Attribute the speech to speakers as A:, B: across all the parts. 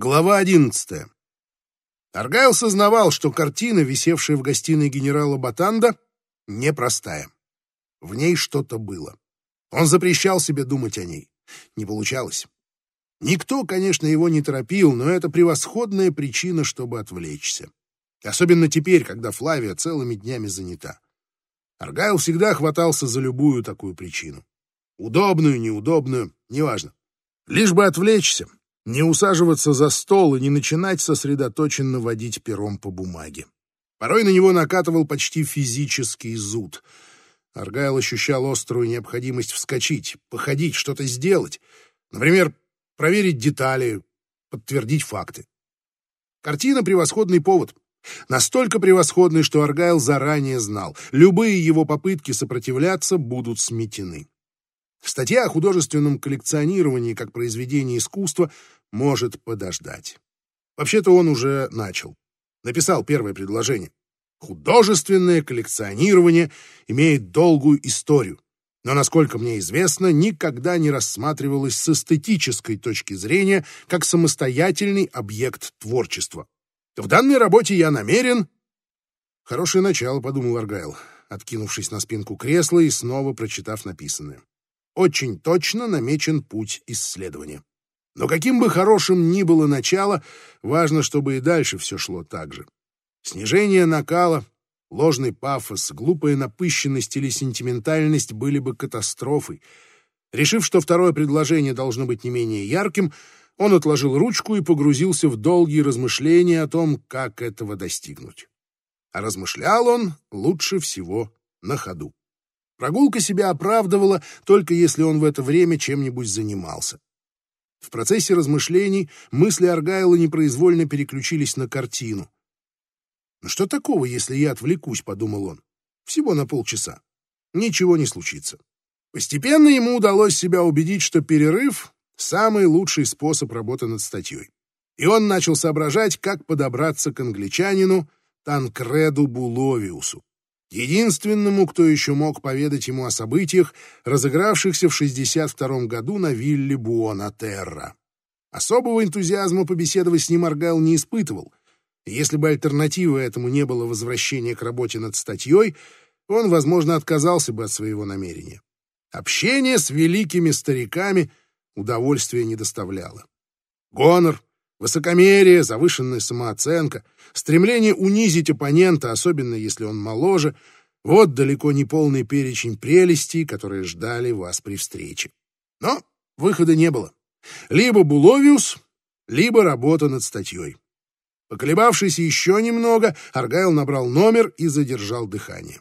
A: Глава одиннадцатая. Аргайл сознавал, что картина, висевшая в гостиной генерала Батанда, непростая. В ней что-то было. Он запрещал себе думать о ней. Не получалось. Никто, конечно, его не торопил, но это превосходная причина, чтобы отвлечься. Особенно теперь, когда Флавия целыми днями занята. Аргайл всегда хватался за любую такую причину. Удобную, неудобную, неважно. Лишь бы отвлечься, не усаживаться за стол и не начинать сосредоточенно водить пером по бумаге. Порой на него накатывал почти физический зуд. Аргайл ощущал острую необходимость вскочить, походить, что-то сделать. Например, проверить детали, подтвердить факты. Картина — превосходный повод. Настолько превосходный, что Аргайл заранее знал, любые его попытки сопротивляться будут сметены. Статья о художественном коллекционировании как произведении искусства может подождать. Вообще-то он уже начал. Написал первое предложение. Художественное коллекционирование имеет долгую историю, но, насколько мне известно, никогда не рассматривалось с эстетической точки зрения как самостоятельный объект творчества. В данной работе я намерен... Хорошее начало, подумал Аргайл, откинувшись на спинку кресла и снова прочитав написанное. Очень точно намечен путь исследования. Но каким бы хорошим ни было начало, важно, чтобы и дальше все шло так же. Снижение накала, ложный пафос, глупая напыщенность или сентиментальность были бы катастрофой. Решив, что второе предложение должно быть не менее ярким, он отложил ручку и погрузился в долгие размышления о том, как этого достигнуть. А размышлял он лучше всего на ходу. Прогулка себя оправдывала, только если он в это время чем-нибудь занимался. В процессе размышлений мысли Аргайла непроизвольно переключились на картину. «Ну что такого, если я отвлекусь?» — подумал он. «Всего на полчаса. Ничего не случится». Постепенно ему удалось себя убедить, что перерыв — самый лучший способ работы над статьей. И он начал соображать, как подобраться к англичанину Танкреду Буловиусу единственному, кто еще мог поведать ему о событиях, разыгравшихся в 62 году на вилле Буонатерра. Особого энтузиазма побеседовать с ним Аргайл не испытывал, если бы альтернативой этому не было возвращения к работе над статьей, он, возможно, отказался бы от своего намерения. Общение с великими стариками удовольствия не доставляло. Гонор, Высокомерие, завышенная самооценка, стремление унизить оппонента, особенно если он моложе, вот далеко не полный перечень прелестей, которые ждали вас при встрече. Но выхода не было. Либо Буловиус, либо работа над статьей. Поколебавшись еще немного, Аргайл набрал номер и задержал дыхание.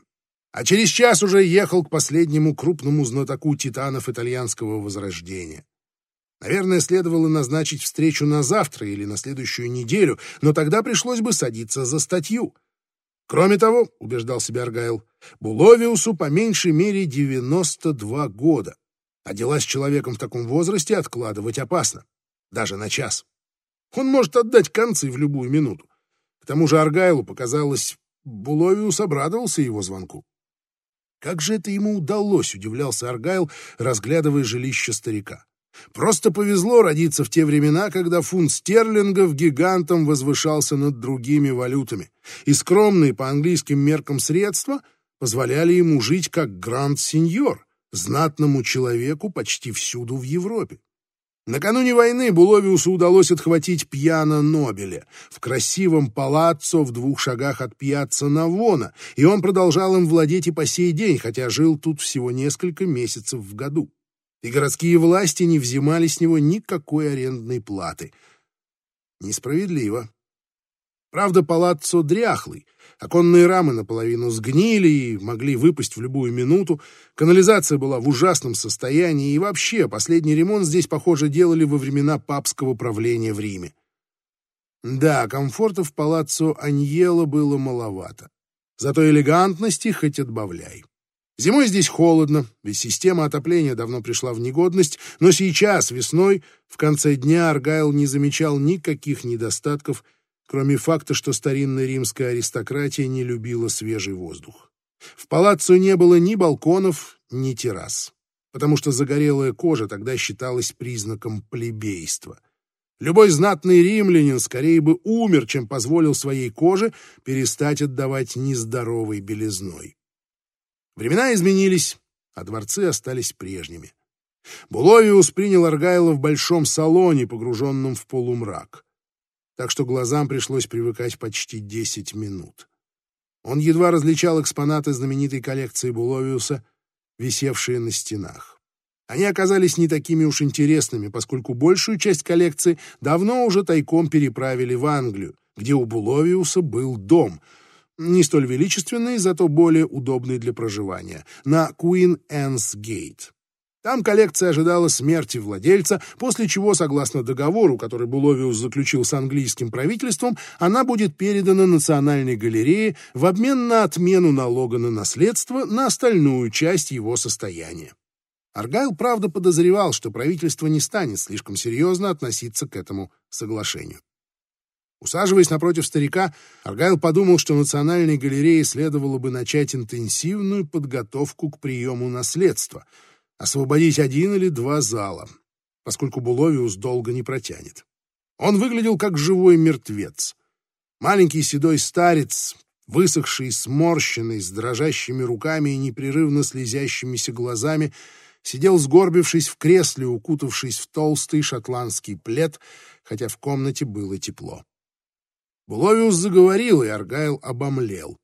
A: А через час уже ехал к последнему крупному знатоку титанов итальянского возрождения. Наверное, следовало назначить встречу на завтра или на следующую неделю, но тогда пришлось бы садиться за статью. Кроме того, убеждал себя Аргайл, Буловиусу по меньшей мере 92 года, а дела с человеком в таком возрасте откладывать опасно, даже на час. Он может отдать концы в любую минуту. К тому же Аргайлу показалось, Буловиус обрадовался его звонку. Как же это ему удалось, удивлялся Аргайл, разглядывая жилище старика. Просто повезло родиться в те времена, когда фунт стерлингов гигантом возвышался над другими валютами, и скромные по английским меркам средства позволяли ему жить как гранд-сеньор, знатному человеку почти всюду в Европе. Накануне войны Буловиусу удалось отхватить пьяно Нобеля в красивом палаццо в двух шагах от пьяца Навона, и он продолжал им владеть и по сей день, хотя жил тут всего несколько месяцев в году и городские власти не взимали с него никакой арендной платы. Несправедливо. Правда, палаццо дряхлый, оконные рамы наполовину сгнили и могли выпасть в любую минуту, канализация была в ужасном состоянии, и вообще последний ремонт здесь, похоже, делали во времена папского правления в Риме. Да, комфорта в палаццо Аньело было маловато. Зато элегантности хоть отбавляй. Зимой здесь холодно, ведь система отопления давно пришла в негодность, но сейчас, весной, в конце дня Аргайл не замечал никаких недостатков, кроме факта, что старинная римская аристократия не любила свежий воздух. В палаццо не было ни балконов, ни террас, потому что загорелая кожа тогда считалась признаком плебейства. Любой знатный римлянин скорее бы умер, чем позволил своей коже перестать отдавать нездоровой белизной. Времена изменились, а дворцы остались прежними. Буловиус принял Аргайла в большом салоне, погруженном в полумрак. Так что глазам пришлось привыкать почти десять минут. Он едва различал экспонаты знаменитой коллекции Буловиуса, висевшие на стенах. Они оказались не такими уж интересными, поскольку большую часть коллекции давно уже тайком переправили в Англию, где у Буловиуса был дом, не столь величественный, зато более удобный для проживания, на Queen Anne's Gate. Там коллекция ожидала смерти владельца, после чего, согласно договору, который Буловиус заключил с английским правительством, она будет передана Национальной галерее в обмен на отмену налога на наследство на остальную часть его состояния. Аргайл, правда, подозревал, что правительство не станет слишком серьезно относиться к этому соглашению. Усаживаясь напротив старика, Аргайл подумал, что Национальной галерее следовало бы начать интенсивную подготовку к приему наследства, освободить один или два зала, поскольку Буловиус долго не протянет. Он выглядел как живой мертвец. Маленький седой старец, высохший, сморщенный, с дрожащими руками и непрерывно слезящимися глазами, сидел сгорбившись в кресле, укутавшись в толстый шотландский плед, хотя в комнате было тепло. Буловиус заговорил, и Аргайл обомлел.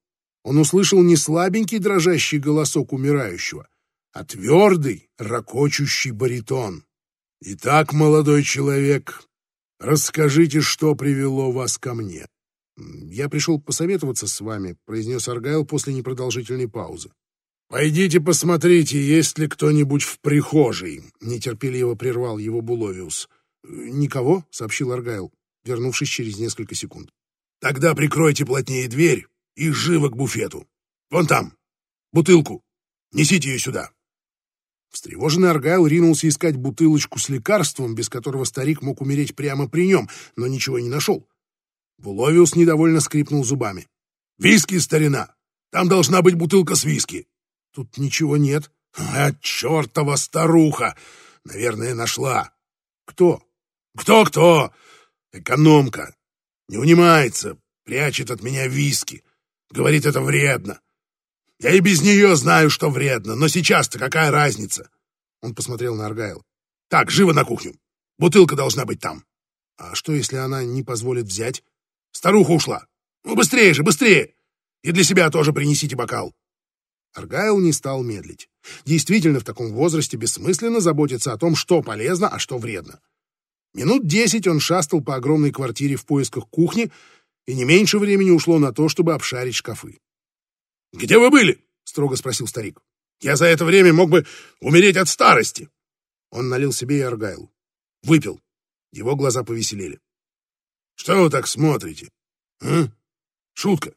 A: Он услышал не слабенький дрожащий голосок умирающего, а твердый, ракочущий баритон. «Итак, молодой человек, расскажите, что привело вас ко мне». «Я пришел посоветоваться с вами», — произнес Аргайл после непродолжительной паузы. «Пойдите посмотрите, есть ли кто-нибудь в прихожей», — нетерпеливо прервал его Буловиус. «Никого», — сообщил Аргайл, вернувшись через несколько секунд. «Тогда прикройте плотнее дверь и живо к буфету. Вон там, бутылку. Несите ее сюда». Встревоженный Аргайл ринулся искать бутылочку с лекарством, без которого старик мог умереть прямо при нем, но ничего не нашел. Буловиус недовольно скрипнул зубами. «Виски, старина! Там должна быть бутылка с виски!» Тут ничего нет. А чертова старуха! Наверное, нашла. Кто? Кто-кто? Экономка. Не унимается, прячет от меня виски. Говорит, это вредно. Я и без нее знаю, что вредно, но сейчас-то какая разница? Он посмотрел на Аргайл. Так, живо на кухню. Бутылка должна быть там. А что, если она не позволит взять? Старуха ушла. Ну, быстрее же, быстрее! И для себя тоже принесите бокал. Аргайл не стал медлить. Действительно, в таком возрасте бессмысленно заботиться о том, что полезно, а что вредно. Минут десять он шастал по огромной квартире в поисках кухни, и не меньше времени ушло на то, чтобы обшарить шкафы. «Где вы были?» — строго спросил старик. «Я за это время мог бы умереть от старости». Он налил себе и Аргайлу. Выпил. Его глаза повеселели. «Что вы так смотрите? А? Шутка.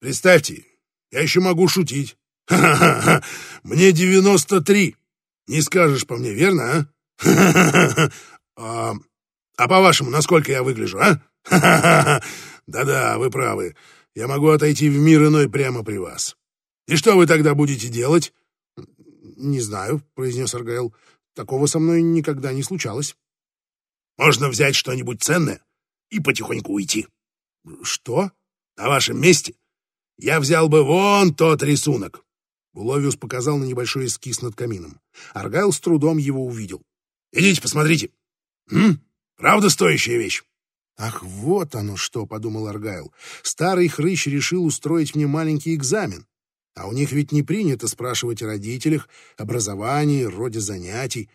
A: Представьте, я еще могу шутить. Ха-ха-ха! Мне девяносто три. Не скажешь по мне, верно, а? А, а по-вашему, насколько я выгляжу, а? Да-да, вы правы. Я могу отойти в мир иной прямо при вас. И что вы тогда будете делать? Не знаю, произнес Аргайл. Такого со мной никогда не случалось. Можно взять что-нибудь ценное и потихоньку уйти. Что? На вашем месте я взял бы вон тот рисунок. Буловиус показал на небольшой эскиз над камином. Аргайл с трудом его увидел. «Идите, посмотрите. М? Правда стоящая вещь?» «Ах, вот оно что!» — подумал Аргайл. «Старый хрыч решил устроить мне маленький экзамен. А у них ведь не принято спрашивать о родителях, образовании, роде занятий.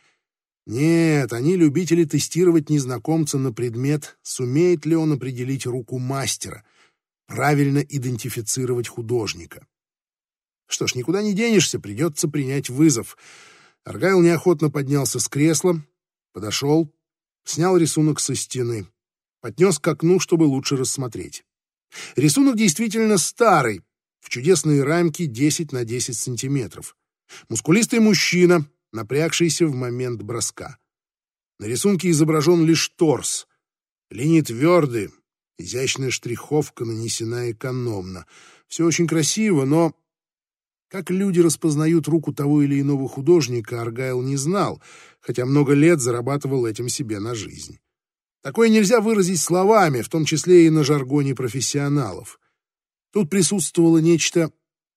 A: Нет, они любители тестировать незнакомца на предмет, сумеет ли он определить руку мастера, правильно идентифицировать художника. Что ж, никуда не денешься, придется принять вызов. Аргайл неохотно поднялся с кресла, подошел, снял рисунок со стены, поднес к окну, чтобы лучше рассмотреть. Рисунок действительно старый, в чудесные рамки 10 на 10 сантиметров. Мускулистый мужчина, напрягшийся в момент броска. На рисунке изображен лишь торс. Линии твердые, изящная штриховка нанесена экономно. Все очень красиво, но как люди распознают руку того или иного художника, Аргайл не знал, хотя много лет зарабатывал этим себе на жизнь. Такое нельзя выразить словами, в том числе и на жаргоне профессионалов. Тут присутствовало нечто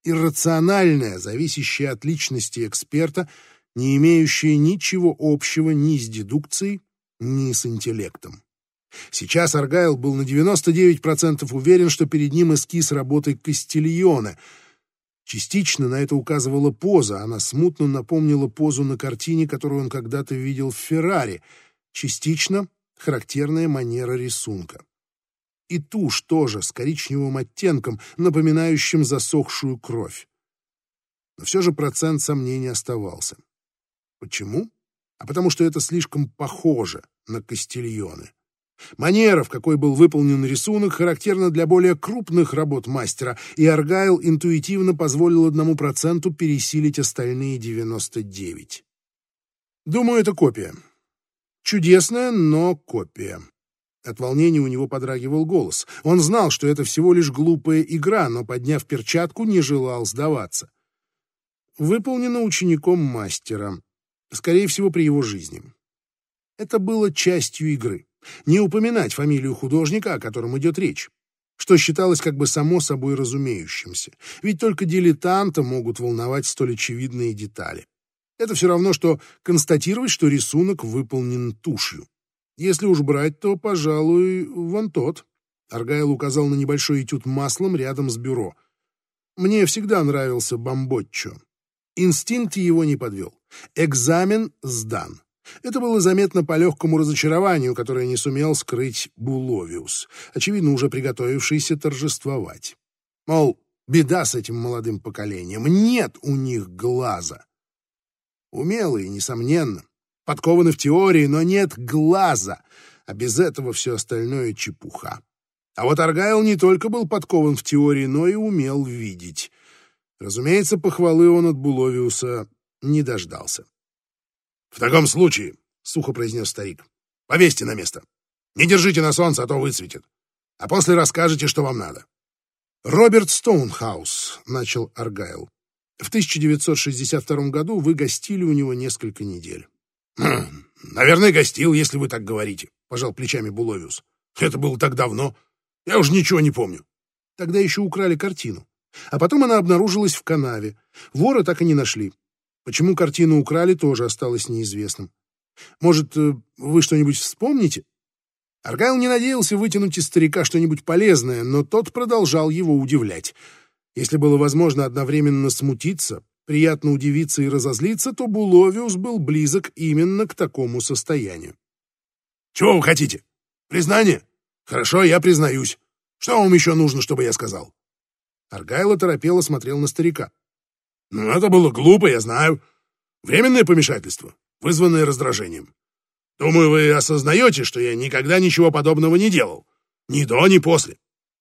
A: иррациональное, зависящее от личности эксперта, не имеющее ничего общего ни с дедукцией, ни с интеллектом. Сейчас Аргайл был на 99% уверен, что перед ним эскиз работы Кастильона. Частично на это указывала поза, она смутно напомнила позу на картине, которую он когда-то видел в Феррари. Частично — характерная манера рисунка. И тушь тоже с коричневым оттенком, напоминающим засохшую кровь. Но все же процент сомнений оставался. Почему? А потому что это слишком похоже на Кастильоны. Манера, в какой был выполнен рисунок, характерна для более крупных работ мастера, и Аргайл интуитивно позволил одному проценту пересилить остальные 99. Думаю, это копия. Чудесная, но копия. От волнения у него подрагивал голос. Он знал, что это всего лишь глупая игра, но, подняв перчатку, не желал сдаваться. Выполнено учеником мастера, скорее всего, при его жизни. Это было частью игры не упоминать фамилию художника, о котором идет речь, что считалось как бы само собой разумеющимся, ведь только дилетанта могут волновать столь очевидные детали. Это все равно, что констатировать, что рисунок выполнен тушью. Если уж брать, то, пожалуй, вон тот. Аргайл указал на небольшой этюд маслом рядом с бюро. Мне всегда нравился Бамбоччо. Инстинкт его не подвел. Экзамен сдан. Это было заметно по легкому разочарованию, которое не сумел скрыть Буловиус, очевидно, уже приготовившийся торжествовать. Мол, беда с этим молодым поколением, нет у них глаза. Умелые, несомненно, подкованы в теории, но нет глаза, а без этого все остальное чепуха. А вот Аргайл не только был подкован в теории, но и умел видеть. Разумеется, похвалы он от Буловиуса не дождался. «В таком случае», — сухо произнес старик, — «повесьте на место. Не держите на солнце, а то выцветит. А после расскажете, что вам надо». «Роберт Стоунхаус», — начал Аргайл. «В 1962 году вы гостили у него несколько недель».
B: «Хм, «Наверное, гостил, если вы так говорите», — пожал плечами Буловиус. «Это было так давно. Я уже ничего не помню».
A: Тогда еще украли картину. А потом она обнаружилась в канаве. Вора так и не нашли. Почему картину украли, тоже осталось неизвестным. Может, э, вы что-нибудь вспомните? Аргайл не надеялся вытянуть из старика что-нибудь полезное, но тот продолжал его удивлять. Если было возможно одновременно смутиться, приятно удивиться и разозлиться, то Буловиус был близок именно к такому состоянию.
B: «Чего вы хотите? Признание? Хорошо, я признаюсь. Что вам еще нужно, чтобы я сказал?»
A: Аргайл оторопело смотрел на старика.
B: Ну, это было глупо, я знаю. Временное помешательство, вызванное раздражением. Думаю, вы осознаете, что я никогда ничего подобного не делал. Ни до, ни после.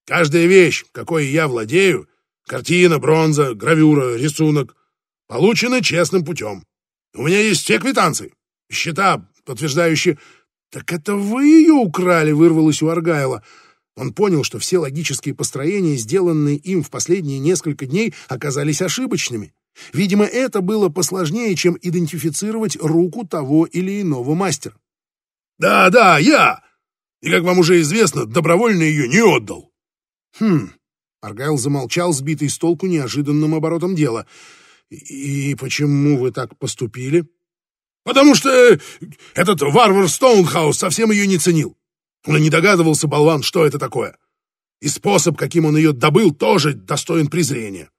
B: Каждая вещь, какой я владею, картина, бронза, гравюра, рисунок, получена честным путем. У меня есть все квитанции, счета, подтверждающие...
A: «Так это вы ее украли?» — вырвалось у Аргайла. Он понял, что все логические построения, сделанные им в последние несколько дней, оказались ошибочными. Видимо, это было посложнее, чем идентифицировать руку того или иного мастера.
B: «Да, да, я! И, как вам уже известно, добровольно ее не отдал».
A: «Хм...» — Аргайл замолчал, сбитый с толку неожиданным оборотом дела. «И почему вы так поступили?»
B: «Потому что этот варвар Стоунхаус совсем ее не ценил. Он и не догадывался, болван, что это такое. И способ, каким он ее добыл, тоже достоин презрения.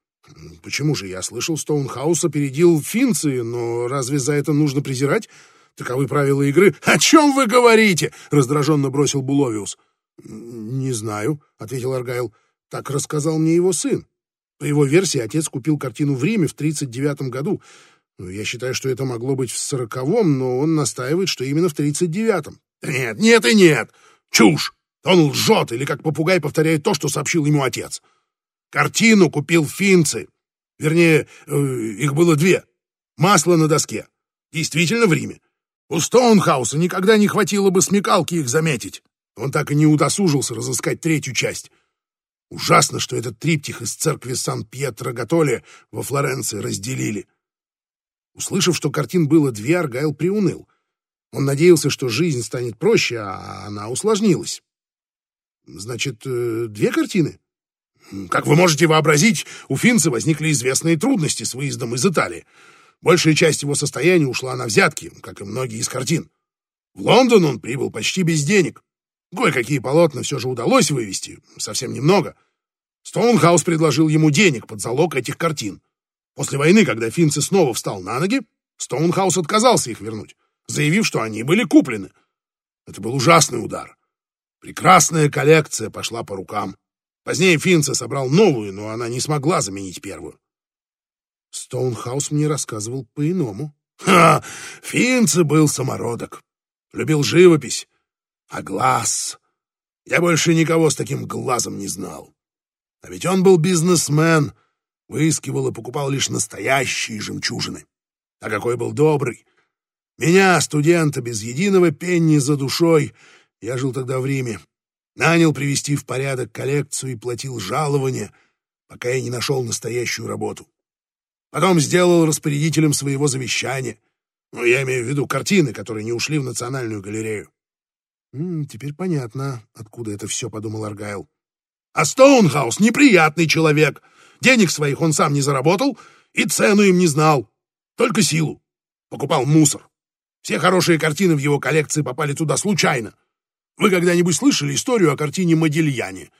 A: Почему же я слышал, Стоунхаус опередил Финции, но разве за это нужно презирать? Таковы правила игры.
B: О чем вы говорите? Раздраженно бросил Буловиус.
A: Не знаю, ответил Аргайл. Так рассказал мне его сын. По его версии, отец купил картину в Риме в 39 году. Ну, я считаю, что это могло быть в сороковом, но он настаивает, что именно в 39-м.
B: Нет, нет и нет. Чушь. Он лжет или как попугай повторяет то, что сообщил ему отец. Картину купил Финцы. Вернее, э, их было две. Масло на доске. Действительно в Риме. У Стоунхауса никогда не хватило бы смекалки их заметить. Он так и не удосужился разыскать третью часть. Ужасно, что этот триптих из церкви Сан-Пьетро-Гатоле во Флоренции разделили.
A: Услышав, что картин было две, Аргайл приуныл. Он надеялся, что жизнь станет проще, а она усложнилась. Значит, э, две картины?
B: Как вы можете вообразить, у Финца возникли известные трудности с выездом из Италии. Большая часть его состояния ушла на взятки, как и многие из картин. В Лондон он прибыл почти без денег. Кое-какие полотна все же удалось вывести, совсем немного. Стоунхаус предложил ему денег под залог этих картин. После войны, когда Финце снова встал на ноги, Стоунхаус отказался их вернуть, заявив, что они были куплены. Это был ужасный удар. Прекрасная коллекция пошла по рукам. Позднее Финце собрал новую, но она не смогла заменить первую.
A: Стоунхаус мне рассказывал по-иному.
B: Ха! Финце был самородок. Любил живопись. А глаз... Я больше никого с таким глазом не знал. А ведь он был бизнесмен, выискивал и покупал лишь настоящие жемчужины. А какой был добрый! Меня, студента, без единого пенни за душой, я жил тогда в Риме, нанял привести в порядок коллекцию и платил жалования, пока я не нашел настоящую работу. Потом сделал распорядителем своего завещания. Ну, я имею в виду картины, которые не ушли в Национальную галерею.
A: «М -м, «Теперь понятно, откуда это все», — подумал Аргайл.
B: «А Стоунхаус — неприятный человек. Денег своих он сам не заработал и цену им не знал. Только силу. Покупал мусор. Все хорошие картины в его коллекции попали туда случайно. Вы когда-нибудь слышали историю о картине Модильяне?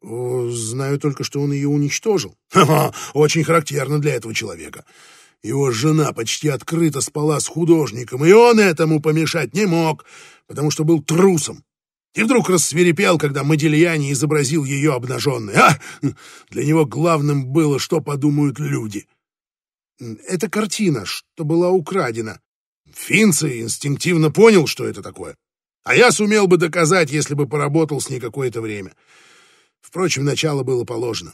A: Знаю только, что он ее уничтожил.
B: Очень характерно для этого человека. Его жена почти открыто спала с художником, и он этому помешать не мог, потому что был трусом. И вдруг рассверепел, когда Модильяне изобразил ее обнаженной. А! Для него главным было, что подумают люди.
A: Это картина, что была украдена.
B: Финци инстинктивно понял, что это такое. А я сумел бы доказать, если бы поработал с ней какое-то время. Впрочем, начало было положено.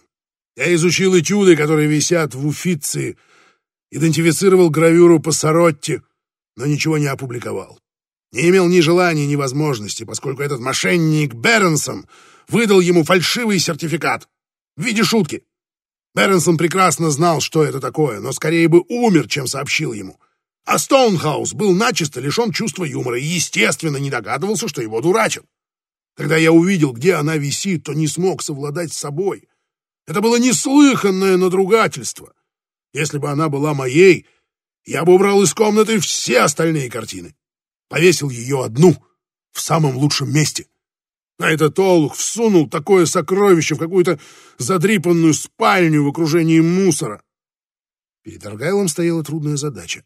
B: Я изучил этюды, которые висят в Уфиции, идентифицировал гравюру по Соротте, но ничего не опубликовал. Не имел ни желания, ни возможности, поскольку этот мошенник Бернсон выдал ему фальшивый сертификат в виде шутки. Бернсон прекрасно знал, что это такое, но скорее бы умер, чем сообщил ему. А Стоунхаус был начисто лишен чувства юмора и, естественно, не догадывался, что его дурачат. Когда я увидел, где она висит, то не смог совладать с собой. Это было неслыханное надругательство. Если бы она была моей, я бы убрал из комнаты все остальные картины. Повесил ее одну, в самом лучшем месте. А этот олух всунул такое сокровище в какую-то задрипанную спальню в окружении мусора.
A: Перед Аргайлом стояла трудная задача.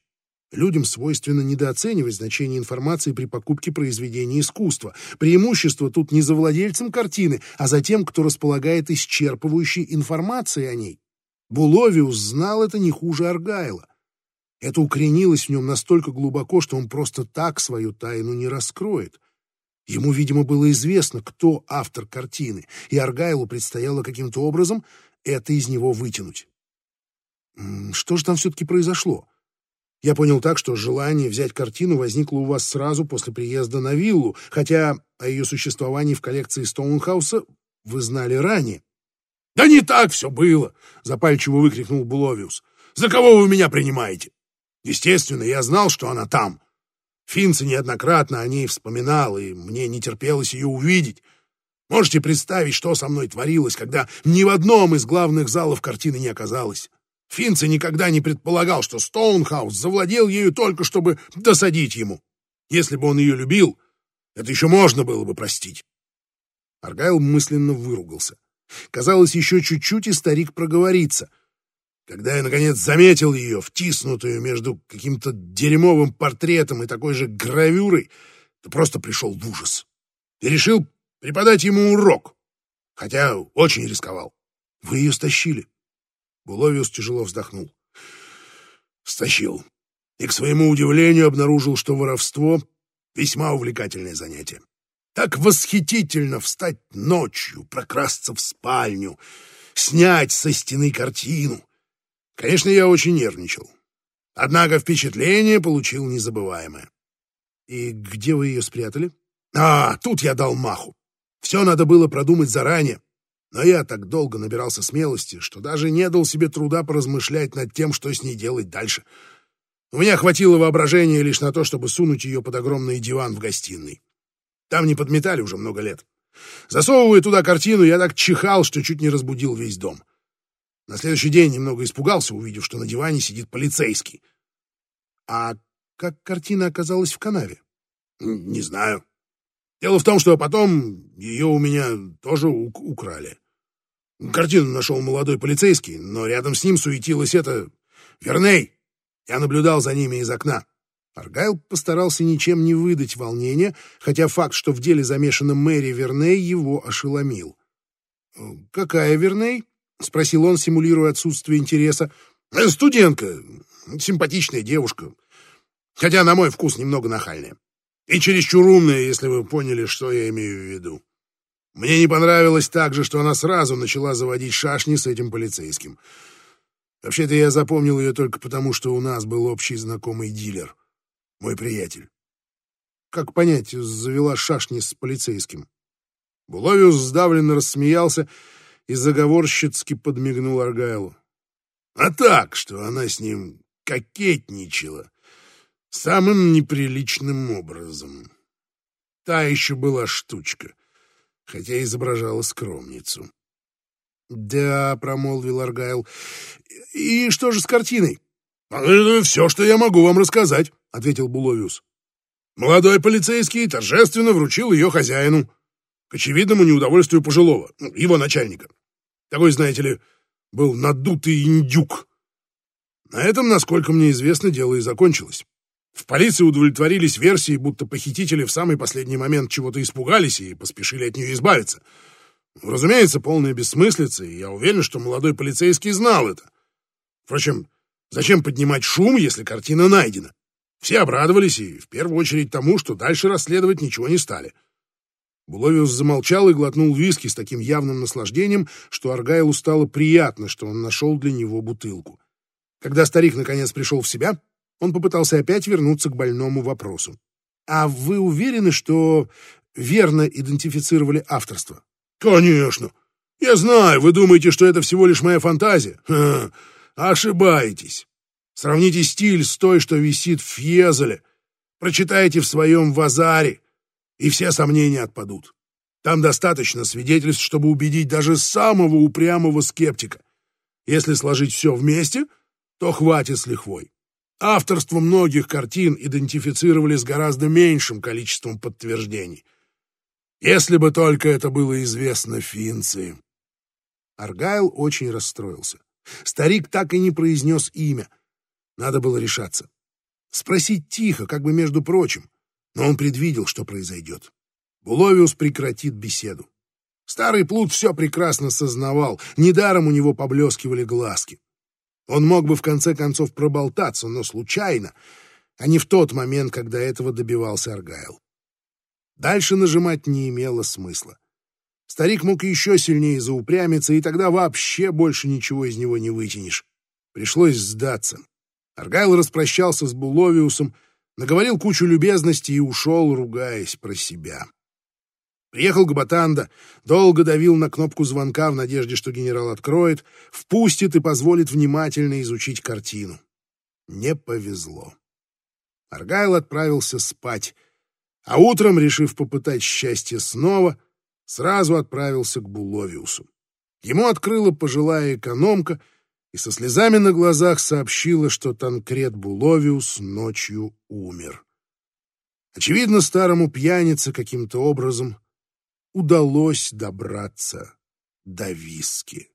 A: Людям свойственно недооценивать значение информации при покупке произведения искусства. Преимущество тут не за владельцем картины, а за тем, кто располагает исчерпывающей информацией о ней. Буловиус знал это не хуже Аргайла. Это укоренилось в нем настолько глубоко, что он просто так свою тайну не раскроет. Ему, видимо, было известно, кто автор картины, и Аргайлу предстояло каким-то образом это из него вытянуть. Что же там все-таки произошло? Я понял так, что желание взять картину возникло у вас сразу после приезда на виллу, хотя о ее существовании в коллекции Стоунхауса вы знали ранее.
B: «Да не так все было!» — запальчиво выкрикнул Буловиус. «За кого вы меня принимаете? Естественно, я знал, что она там. Финце неоднократно о ней вспоминал, и мне не терпелось ее увидеть. Можете представить, что со мной творилось, когда ни в одном из главных залов картины не оказалось. Финце никогда не предполагал, что Стоунхаус завладел ею только, чтобы досадить ему. Если бы он ее любил, это еще можно было бы простить.
A: Аргайл мысленно выругался. Казалось, еще чуть-чуть, и старик проговорится.
B: Когда я, наконец, заметил ее, втиснутую между каким-то дерьмовым портретом и такой же гравюрой, то просто пришел в ужас. И решил преподать ему урок, хотя очень рисковал.
A: Вы ее стащили?
B: Буловиус тяжело вздохнул. Стащил. И, к своему удивлению, обнаружил, что воровство — весьма увлекательное занятие. Так восхитительно встать ночью, прокрасться в спальню, снять со стены картину. Конечно, я очень нервничал. Однако впечатление получил незабываемое.
A: И где вы ее спрятали?
B: А, тут я дал маху. Все надо было продумать заранее. Но я так долго набирался смелости, что даже не дал себе труда поразмышлять над тем, что с ней делать дальше. У меня хватило воображения лишь на то, чтобы сунуть ее под огромный диван в гостиной. Там не подметали уже много лет. Засовывая туда картину, я так чихал, что чуть не разбудил весь дом. На следующий день немного испугался, увидев, что на диване сидит полицейский.
A: А как картина оказалась в канаве?
B: Не знаю. Дело в том, что потом ее у меня тоже украли. Картину нашел молодой полицейский, но рядом с ним суетилась эта... Верней! Я наблюдал за ними из окна.
A: Аргайл постарался ничем не выдать волнения, хотя факт, что в деле замешана Мэри Верней, его ошеломил. «Какая Верней?» — спросил он, симулируя отсутствие интереса.
B: «Э, «Студентка. Симпатичная девушка. Хотя, на мой вкус, немного нахальная. И чересчур умная, если вы поняли, что я имею в виду. Мне не понравилось также, что она сразу начала заводить шашни с этим полицейским. Вообще-то я запомнил ее только потому, что у нас был общий знакомый дилер, мой приятель.
A: Как понять, завела шашни с полицейским?
B: Буловиус сдавленно рассмеялся и заговорщицки подмигнул Аргайлу. А так, что она с ним кокетничала самым неприличным образом. Та еще была штучка, хотя изображала скромницу.
A: «Да», — промолвил Аргайл. «И что же с картиной?»
B: «Это все, что я могу вам рассказать», — ответил Буловиус. Молодой полицейский торжественно вручил ее хозяину, к очевидному неудовольствию пожилого, ну, его начальника. Такой, знаете ли, был надутый индюк. На этом, насколько мне известно, дело и закончилось. В полиции удовлетворились версией, будто похитители в самый последний момент чего-то испугались и поспешили от нее избавиться — Разумеется, полная бессмыслица, и я уверен, что молодой полицейский знал это. Впрочем, зачем поднимать шум, если картина найдена? Все обрадовались, и в первую очередь тому, что дальше расследовать ничего не стали. Буловиус замолчал и глотнул виски с таким явным наслаждением, что Аргайлу стало приятно, что он нашел для него бутылку. Когда старик наконец пришел в себя, он попытался опять вернуться к больному вопросу. «А вы уверены, что верно идентифицировали авторство?» Конечно. Я знаю, вы думаете, что это всего лишь моя фантазия. Ха, ошибаетесь. Сравните стиль с той, что висит в Фьезеле. Прочитайте в своем вазаре, и все сомнения отпадут. Там достаточно свидетельств, чтобы убедить даже самого упрямого скептика. Если сложить все вместе, то хватит с лихвой. Авторство многих картин идентифицировали с гораздо меньшим количеством подтверждений — если бы только это было известно Финции.
A: Аргайл очень расстроился. Старик так и не произнес имя. Надо было решаться. Спросить тихо, как бы между прочим. Но он предвидел, что произойдет. Буловиус прекратит беседу. Старый плут все прекрасно сознавал, недаром у него поблескивали глазки. Он мог бы в конце концов проболтаться, но случайно, а не в тот момент, когда этого добивался Аргайл. Дальше нажимать не имело смысла. Старик мог еще сильнее заупрямиться, и тогда вообще больше ничего из него не вытянешь. Пришлось сдаться. Аргайл распрощался с Буловиусом, наговорил кучу любезностей и ушел, ругаясь про себя. Приехал к Батанда, долго давил на кнопку звонка в надежде, что генерал откроет, впустит и позволит внимательно изучить картину. Не повезло. Аргайл отправился спать, а утром, решив попытать счастье снова, сразу отправился к Буловиусу. Ему открыла пожилая экономка и со слезами на глазах сообщила, что Танкрет Буловиус ночью умер. Очевидно, старому пьянице каким-то образом удалось добраться до виски.